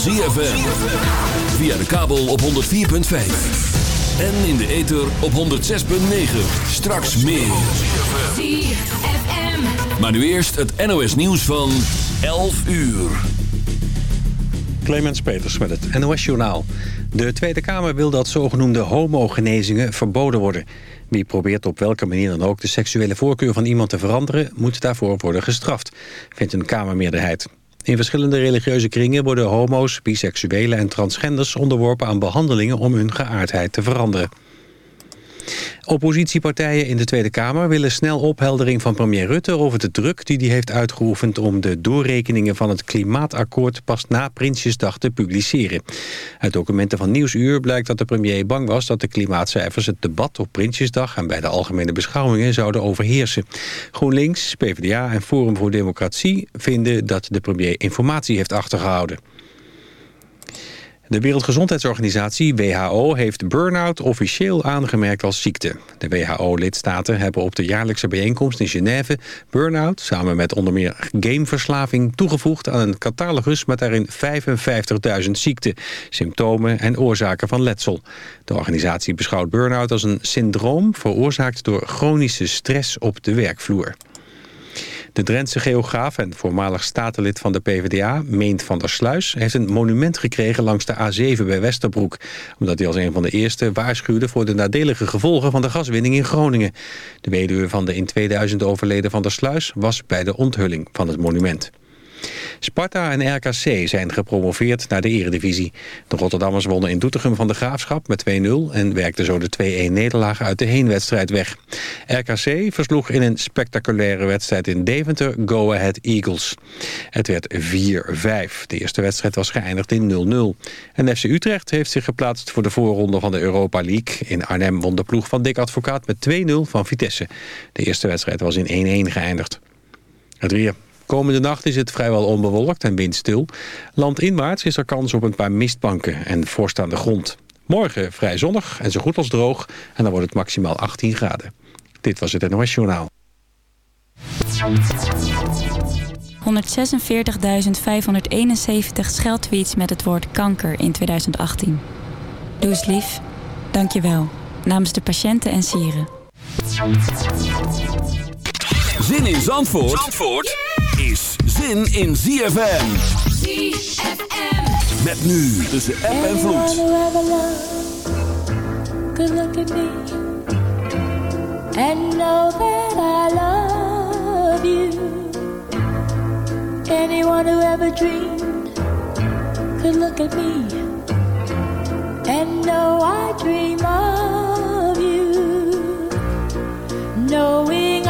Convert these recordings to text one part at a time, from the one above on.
ZFM. Via de kabel op 104.5. En in de ether op 106.9. Straks meer. ZFM. Maar nu eerst het NOS nieuws van 11 uur. Clemens Peters met het NOS Journaal. De Tweede Kamer wil dat zogenoemde homogenezingen verboden worden. Wie probeert op welke manier dan ook de seksuele voorkeur van iemand te veranderen... moet daarvoor worden gestraft, vindt een Kamermeerderheid. In verschillende religieuze kringen worden homo's, biseksuelen en transgenders... onderworpen aan behandelingen om hun geaardheid te veranderen. Oppositiepartijen in de Tweede Kamer willen snel opheldering van premier Rutte over de druk die hij heeft uitgeoefend om de doorrekeningen van het klimaatakkoord pas na Prinsjesdag te publiceren. Uit documenten van Nieuwsuur blijkt dat de premier bang was dat de klimaatcijfers het debat op Prinsjesdag en bij de algemene beschouwingen zouden overheersen. GroenLinks, PvdA en Forum voor Democratie vinden dat de premier informatie heeft achtergehouden. De Wereldgezondheidsorganisatie WHO heeft burn-out officieel aangemerkt als ziekte. De WHO-lidstaten hebben op de jaarlijkse bijeenkomst in Genève burn-out samen met onder meer gameverslaving toegevoegd aan een catalogus met daarin 55.000 ziekten, symptomen en oorzaken van letsel. De organisatie beschouwt burn-out als een syndroom veroorzaakt door chronische stress op de werkvloer. De Drentse geograaf en voormalig statenlid van de PvdA, Meent van der Sluis... heeft een monument gekregen langs de A7 bij Westerbroek... omdat hij als een van de eerste waarschuwde voor de nadelige gevolgen van de gaswinning in Groningen. De weduwe van de in 2000 overleden van der Sluis was bij de onthulling van het monument. Sparta en RKC zijn gepromoveerd naar de eredivisie. De Rotterdammers wonnen in Doetinchem van de Graafschap met 2-0... en werkten zo de 2-1 nederlaag uit de heenwedstrijd weg. RKC versloeg in een spectaculaire wedstrijd in Deventer Go Ahead Eagles. Het werd 4-5. De eerste wedstrijd was geëindigd in 0-0. En FC Utrecht heeft zich geplaatst voor de voorronde van de Europa League. In Arnhem won de ploeg van Dick Advocaat met 2-0 van Vitesse. De eerste wedstrijd was in 1-1 geëindigd. Het weer. Komende nacht is het vrijwel onbewolkt en windstil. Landinwaarts is er kans op een paar mistbanken en vorst aan de grond. Morgen vrij zonnig en zo goed als droog. En dan wordt het maximaal 18 graden. Dit was het NOS Journaal. 146.571 scheldtweets met het woord kanker in 2018. Doe eens lief. Dank je wel. Namens de patiënten en sieren. Zin in Zandvoort, Zandvoort zin in ZFM. ZFM. Met nu tussen app en vloed. Good look at me and know that I love you. Anyone who ever dreamed could look at me and know I dream of you. Knowing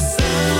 the sound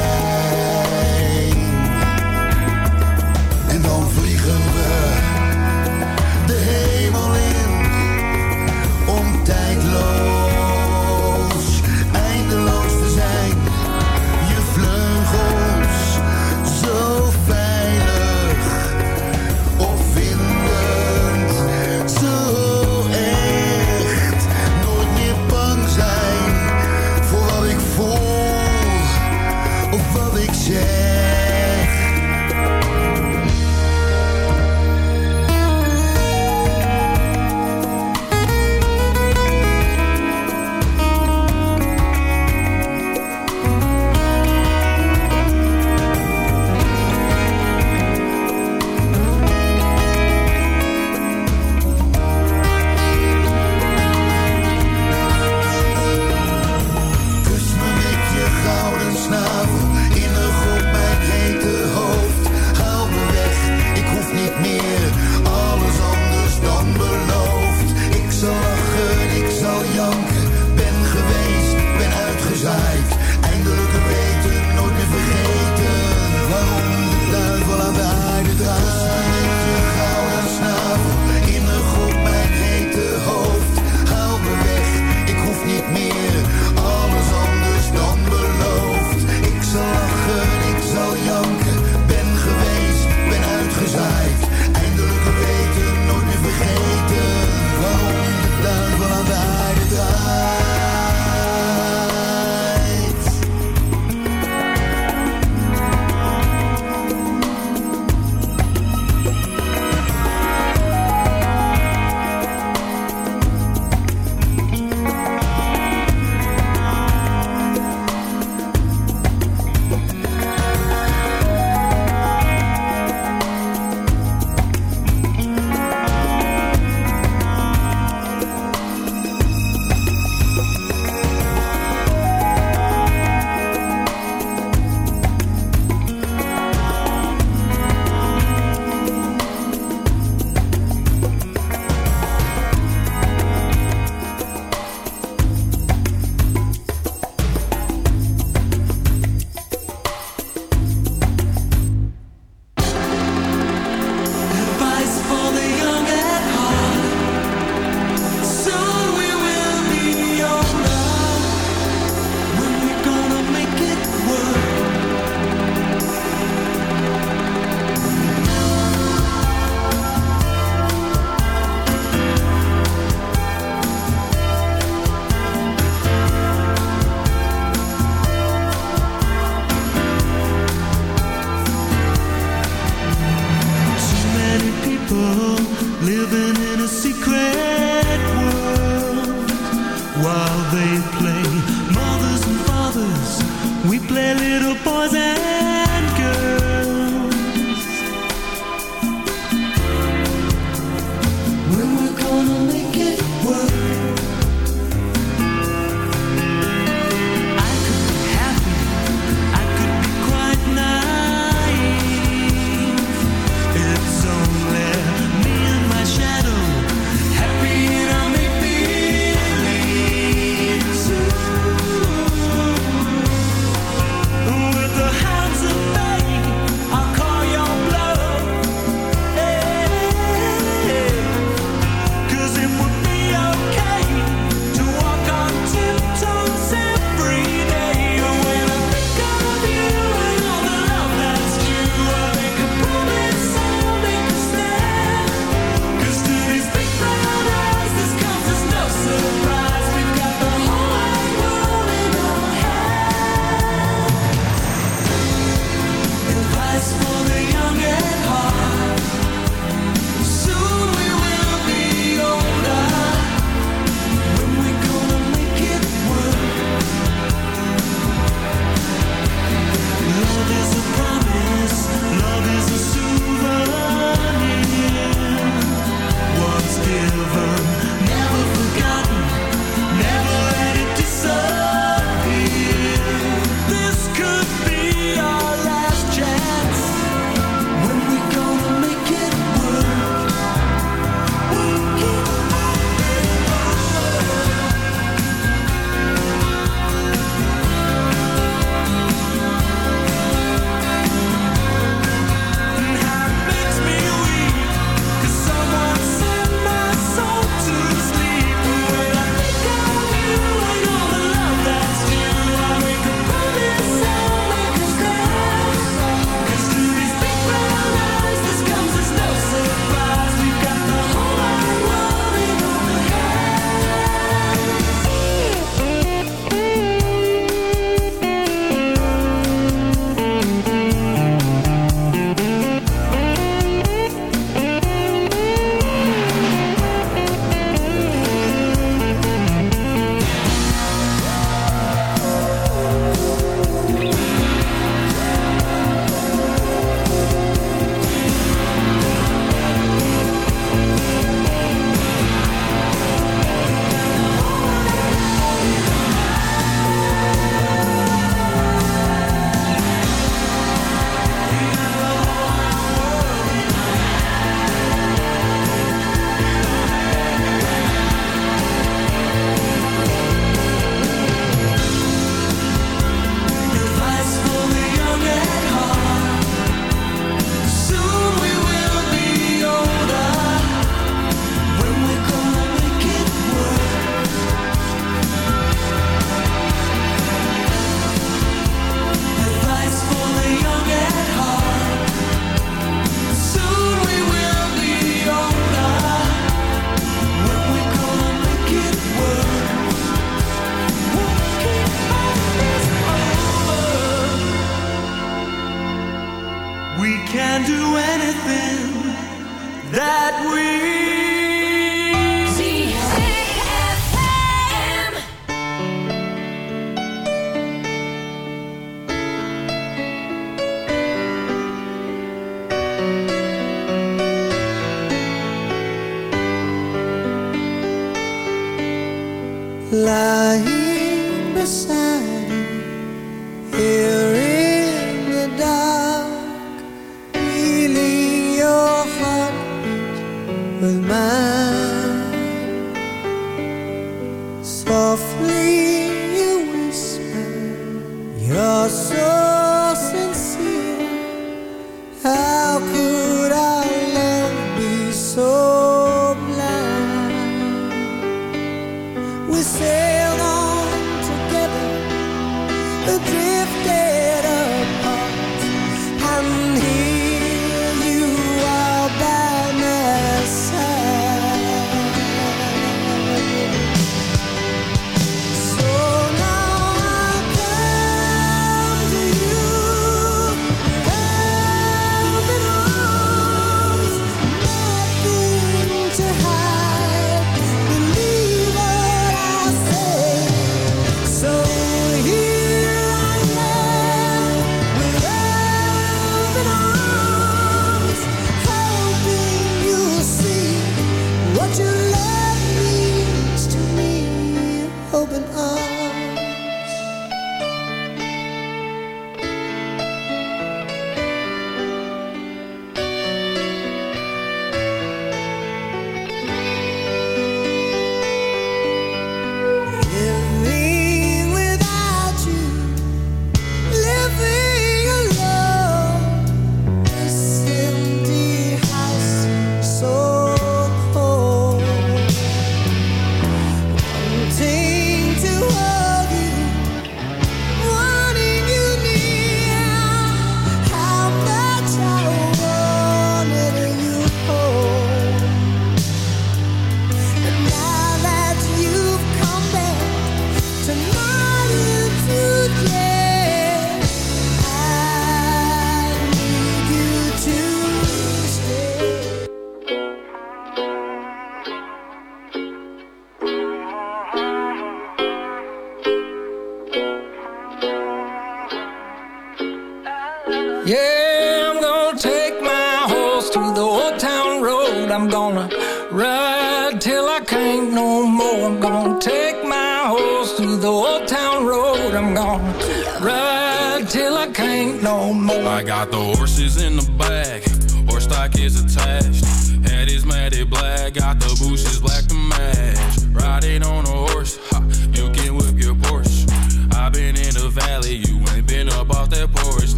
slow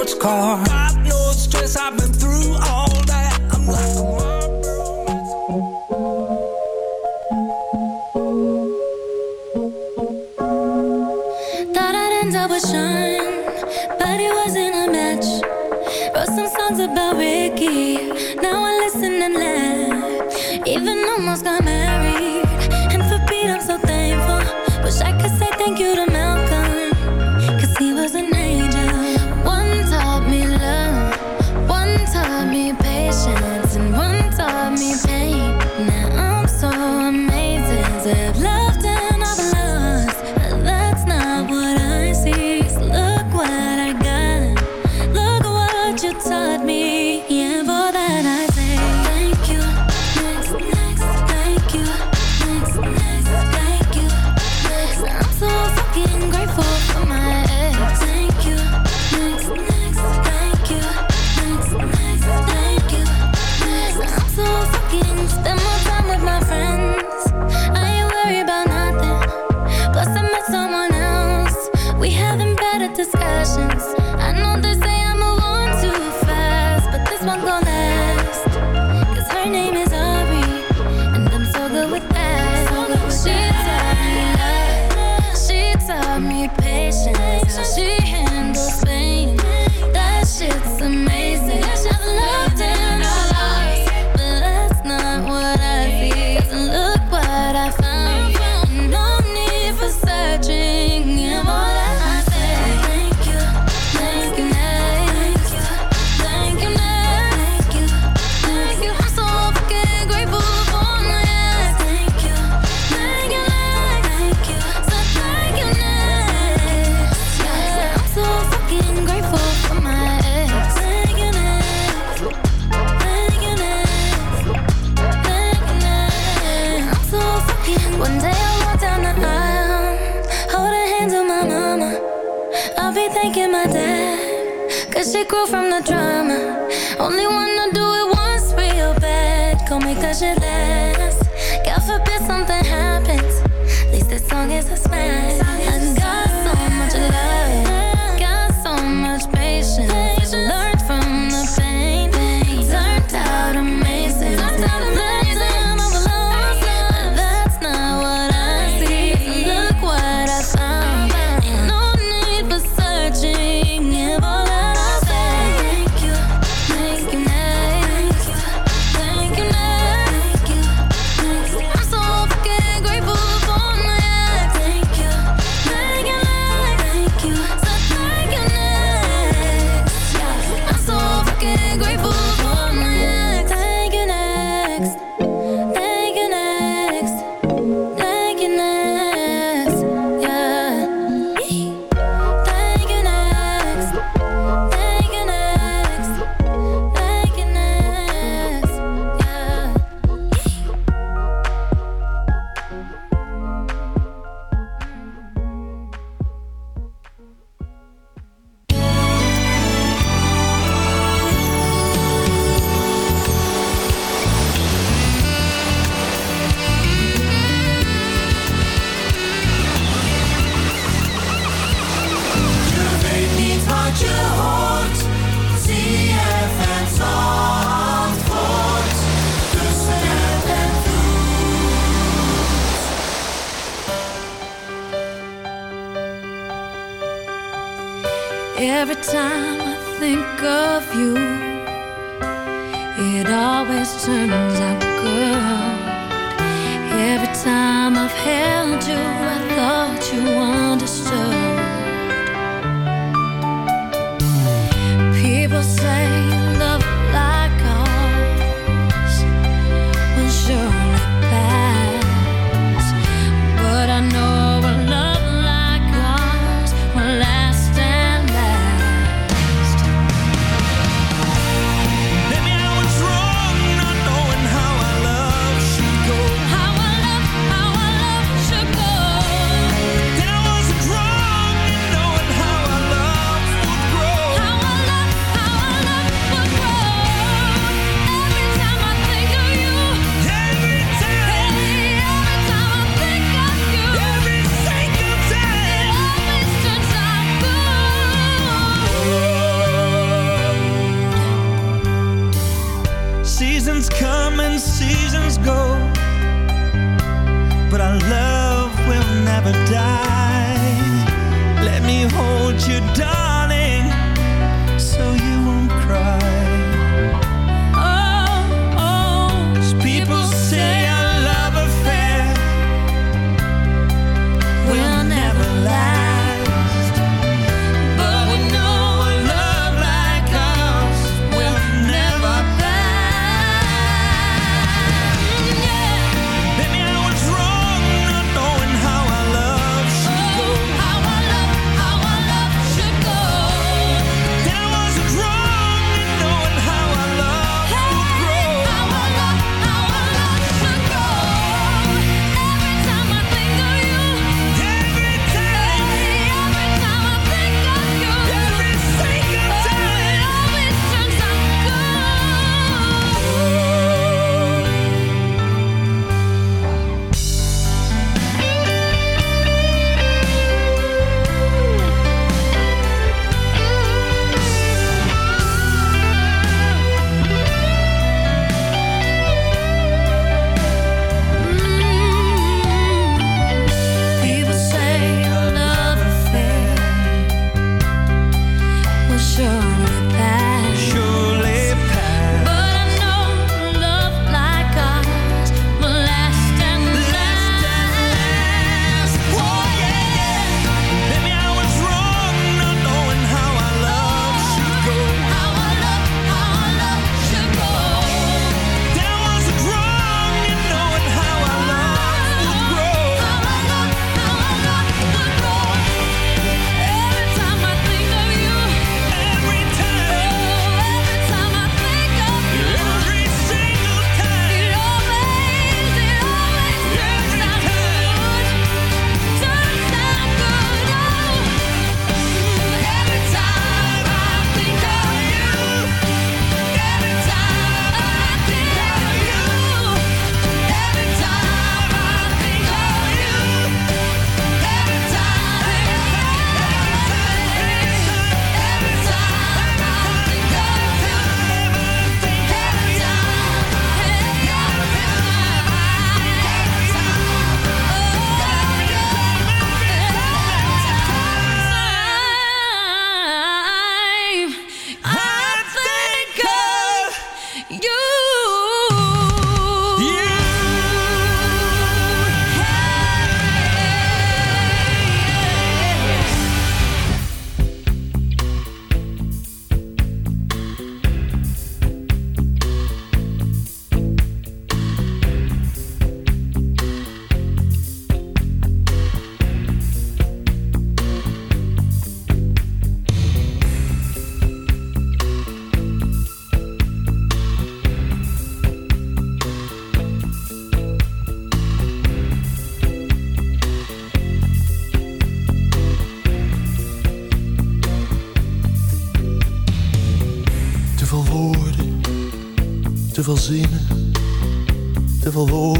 sports car. love to. te veel zinnen, te veel woorden.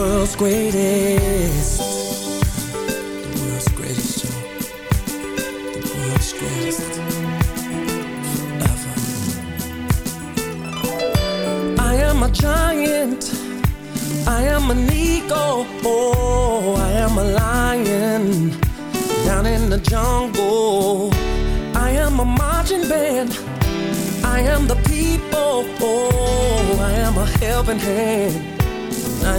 World's greatest. The world's greatest. The world's greatest. Forever. I am a giant. I am an eagle. Oh, I am a lion. Down in the jungle. I am a marching band. I am the people. Oh, I am a helping hand.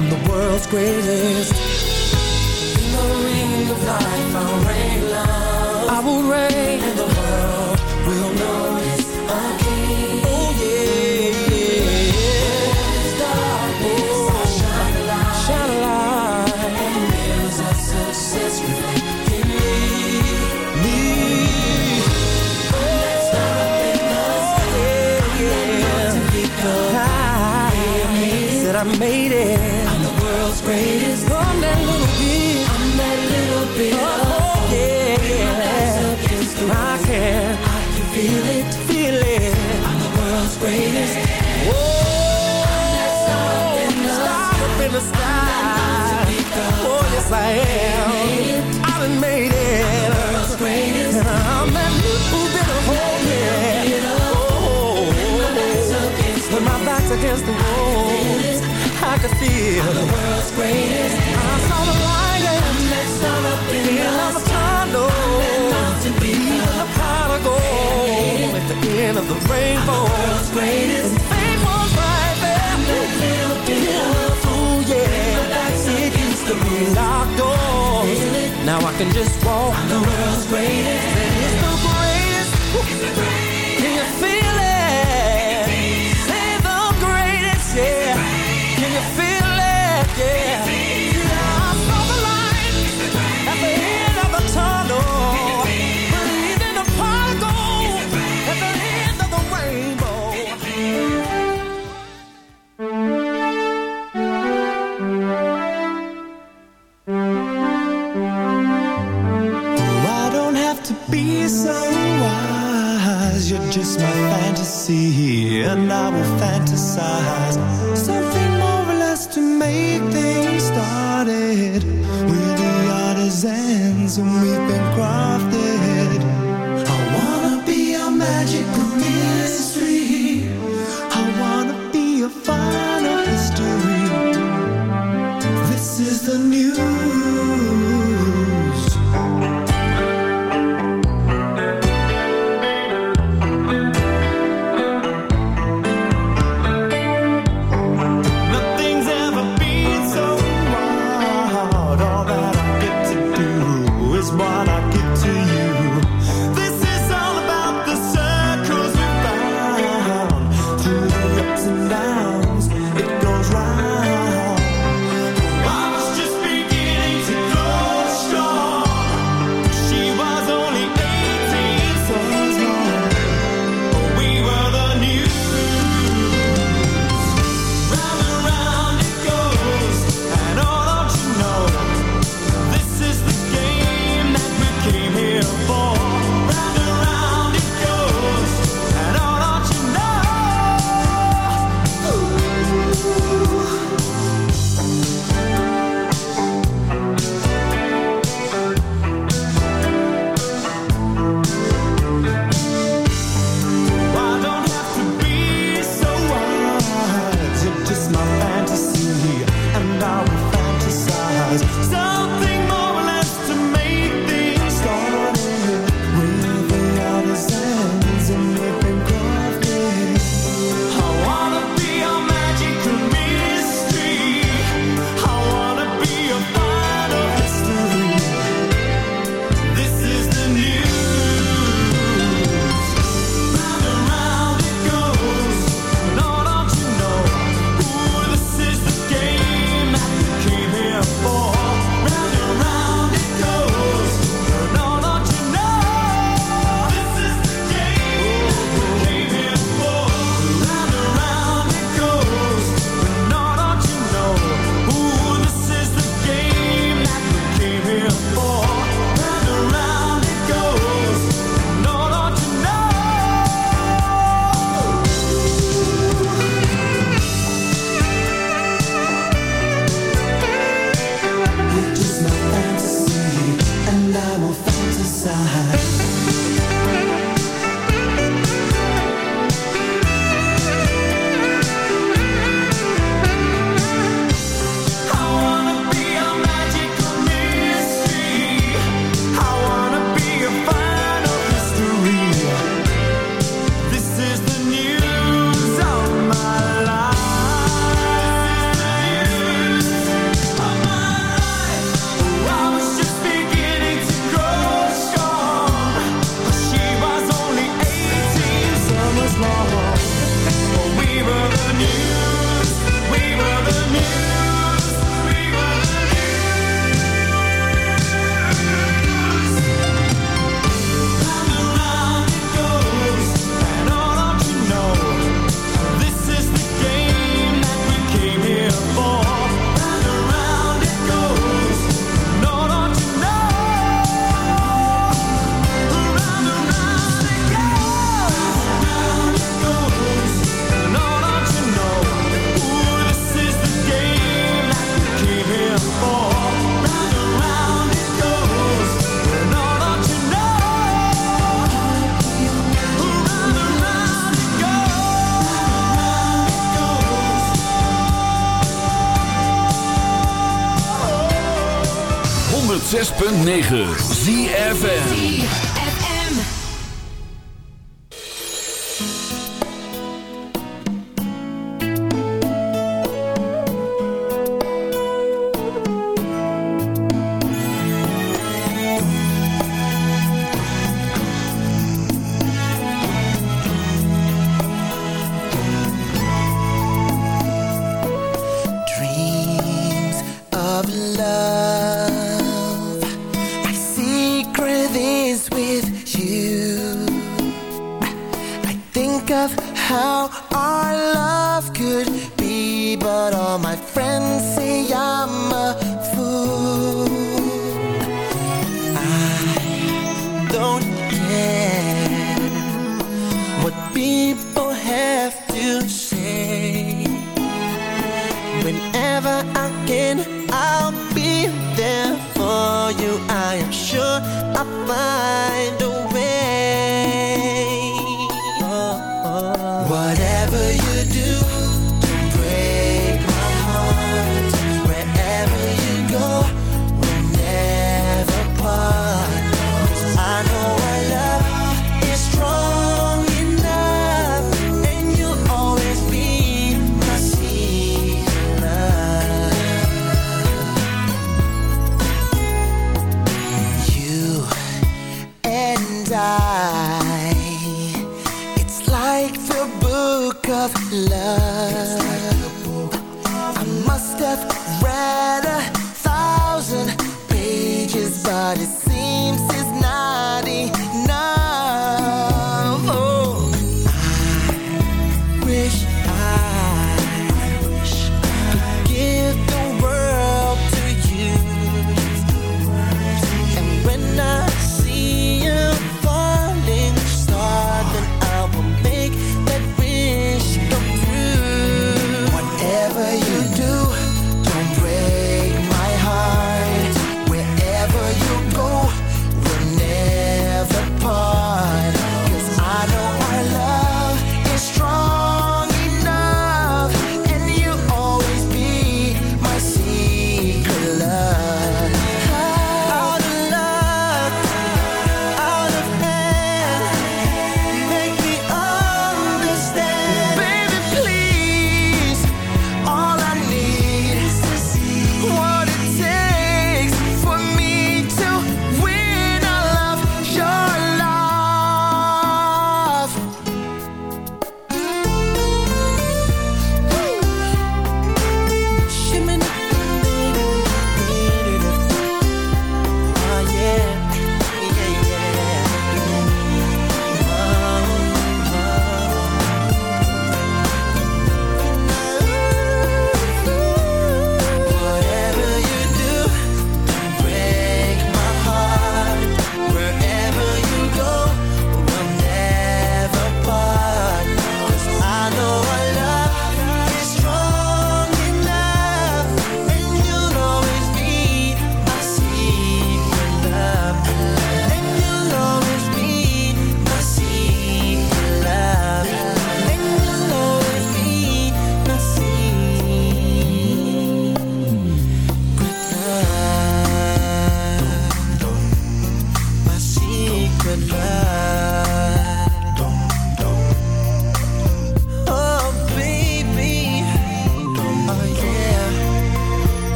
I'm the world's greatest. In the ring of life, I'll reign love. I will reign, the rainbow. World's greatest. The fame was right there. Little bit of. Ooh, yeah. My against the moon. Locked doors. Now I can just walk. I'm the world's greatest. It's the greatest. Can you feel it? Say the greatest, yeah.